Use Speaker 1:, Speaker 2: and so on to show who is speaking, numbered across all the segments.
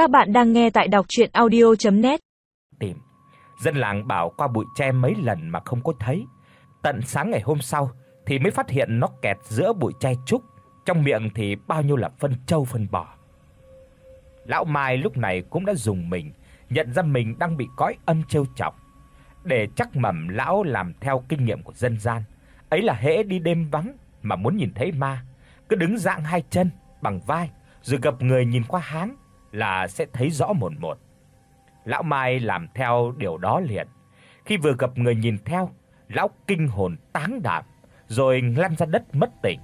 Speaker 1: Các bạn đang nghe tại đọc audio net
Speaker 2: Tìm. Dân làng bảo qua bụi tre mấy lần mà không có thấy. Tận sáng ngày hôm sau thì mới phát hiện nó kẹt giữa bụi tre trúc, trong miệng thì bao nhiêu là phân trâu phân bò. Lão Mai lúc này cũng đã dùng mình, nhận ra mình đang bị cõi âm trêu chọc. Để chắc mẩm lão làm theo kinh nghiệm của dân gian, ấy là hễ đi đêm vắng mà muốn nhìn thấy ma, cứ đứng dạng hai chân bằng vai rồi gặp người nhìn qua háng là sẽ thấy rõ một một. Lão Mai làm theo điều đó liền. Khi vừa gặp người nhìn theo, lão kinh hồn táng đảm, rồi lăn ra đất mất tỉnh.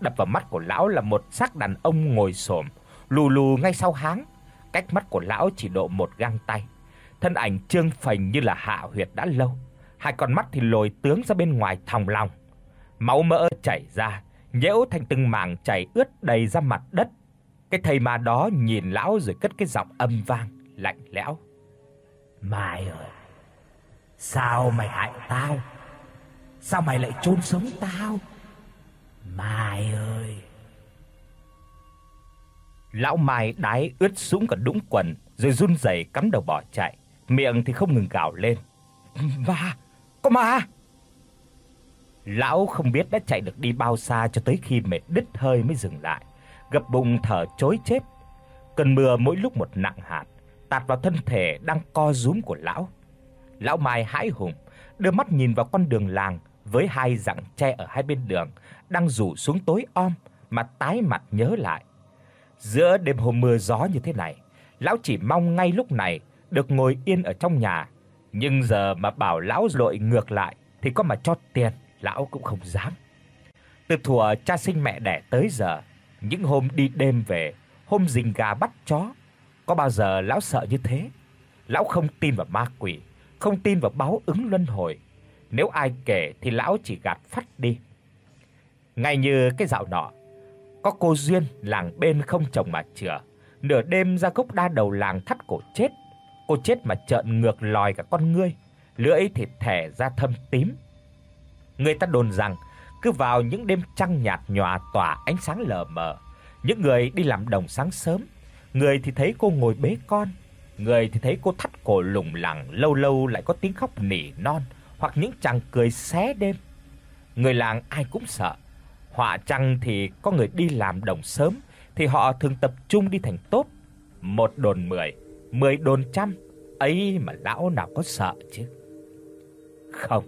Speaker 2: Đập vào mắt của lão là một xác đàn ông ngồi xổm, lù lù ngay sau háng, cách mắt của lão chỉ độ một gang tay. Thân ảnh trương phình như là hạ huyệt đã lâu, hai con mắt thì lồi tướng ra bên ngoài thòng lòng. Máu mỡ chảy ra, nhễu thành từng mảng chảy ướt đầy ra mặt đất. Cái thầy ma đó nhìn lão rồi cất cái giọng âm vang lạnh lẽo. mày ơi, sao mày hại tao? Sao mày lại chôn sống tao? mày ơi." Lão Mai đái ướt sũng cả đũng quần, rồi run rẩy cắm đầu bỏ chạy, miệng thì không ngừng gào lên. "Ma, có ma!" Lão không biết đã chạy được đi bao xa cho tới khi mệt đứt hơi mới dừng lại, gập bụng thở chối chết. Cơn mưa mỗi lúc một nặng hạt, tạt vào thân thể đang co rúm của lão. Lão Mai hãi hùng, đưa mắt nhìn vào con đường làng với hai rặng tre ở hai bên đường đang rủ xuống tối om mà tái mặt nhớ lại. Giữa đêm hôm mưa gió như thế này, lão chỉ mong ngay lúc này được ngồi yên ở trong nhà, nhưng giờ mà bảo lão lội ngược lại thì có mà cho tiền lão cũng không dám. Từ thuở cha sinh mẹ đẻ tới giờ, những hôm đi đêm về, hôm rình gà bắt chó, có bao giờ lão sợ như thế? Lão không tin vào ma quỷ, không tin vào báo ứng luân hồi. Nếu ai kể thì lão chỉ gạt phắt đi. Ngay như cái dạo nọ, có cô duyên làng bên không chồng mà chữa, nửa đêm ra gốc đa đầu làng thắt cổ chết. Cô chết mà trợn ngược lòi cả con ngươi, lưỡi thì thẻ ra thâm tím. Người ta đồn rằng cứ vào những đêm trăng nhạt nhòa tỏa ánh sáng lờ mờ, những người đi làm đồng sáng sớm, người thì thấy cô ngồi bế con, người thì thấy cô thắt cổ lủng lẳng, lâu lâu lại có tiếng khóc nỉ non hoặc những chàng cười xé đêm. Người làng ai cũng sợ. Họa chăng thì có người đi làm đồng sớm thì họ thường tập trung đi thành tốt, một đồn 10, 10 đồn trăm, ấy mà lão nào có sợ chứ. Không,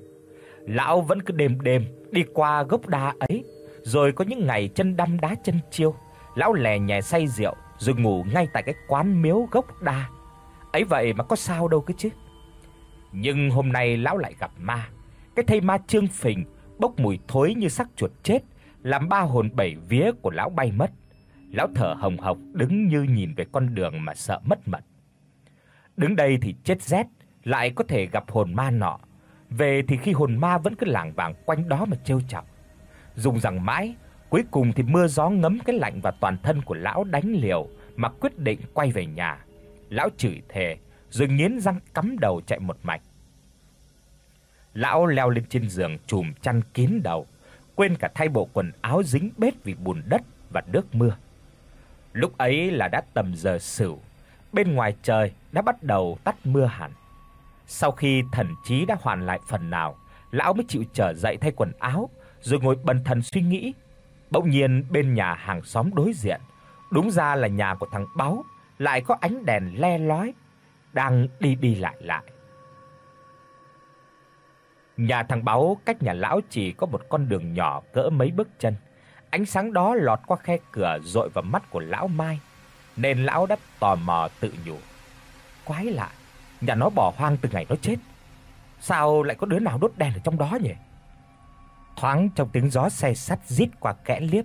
Speaker 2: lão vẫn cứ đêm đêm đi qua gốc đa ấy, rồi có những ngày chân đăm đá chân chiêu, lão lè nhè say rượu rồi ngủ ngay tại cái quán miếu gốc đa. Ấy vậy mà có sao đâu cơ chứ. Nhưng hôm nay lão lại gặp ma. Cái thây ma trương phình bốc mùi thối như xác chuột chết, làm ba hồn bảy vía của lão bay mất. Lão thở hồng hộc đứng như nhìn về con đường mà sợ mất mật. Đứng đây thì chết rét, lại có thể gặp hồn ma nọ. Về thì khi hồn ma vẫn cứ lảng vảng quanh đó mà trêu chọc. Dùng rằng mãi, cuối cùng thì mưa gió ngấm cái lạnh vào toàn thân của lão đánh liều mà quyết định quay về nhà. Lão chửi thề, rồi nghiến răng cắm đầu chạy một mạch. Lão leo lên trên giường chùm chăn kín đầu, quên cả thay bộ quần áo dính bết vì bùn đất và nước mưa. Lúc ấy là đã tầm giờ sửu, bên ngoài trời đã bắt đầu tắt mưa hẳn. Sau khi thần trí đã hoàn lại phần nào, lão mới chịu trở dậy thay quần áo, rồi ngồi bần thần suy nghĩ. Bỗng nhiên bên nhà hàng xóm đối diện, đúng ra là nhà của thằng báo lại có ánh đèn le lói đang đi đi lại lại. Nhà thằng báo cách nhà lão chỉ có một con đường nhỏ cỡ mấy bước chân. Ánh sáng đó lọt qua khe cửa dội vào mắt của lão Mai, nên lão đã tò mò tự nhủ. Quái lạ, nhà nó bỏ hoang từ ngày nó chết. Sao lại có đứa nào đốt đèn ở trong đó nhỉ? Thoáng trong tiếng gió xe sắt rít qua kẽ liếp,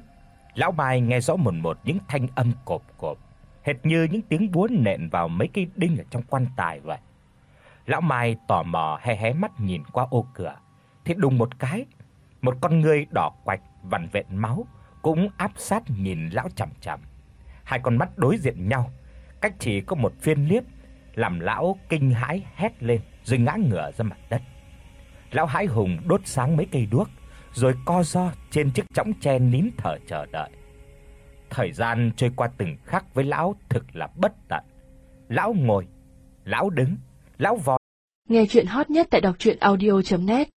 Speaker 2: lão Mai nghe rõ một một những thanh âm cộp cộp, hệt như những tiếng búa nện vào mấy cây đinh ở trong quan tài vậy. Lão Mai tò mò hé hé mắt nhìn qua ô cửa, thì đùng một cái, một con người đỏ quạch vằn vện máu cũng áp sát nhìn lão chằm chằm. Hai con mắt đối diện nhau, cách chỉ có một phiên liếc, làm lão kinh hãi hét lên rồi ngã ngửa ra mặt đất. Lão hãi hùng đốt sáng mấy cây đuốc, rồi co ro trên chiếc chõng tre nín thở chờ đợi. Thời gian trôi qua từng khắc với lão thực là bất tận. lão ngồi, lão đứng, lão vò.
Speaker 3: Nghe truyện hot nhất tại doctruyenaudio.net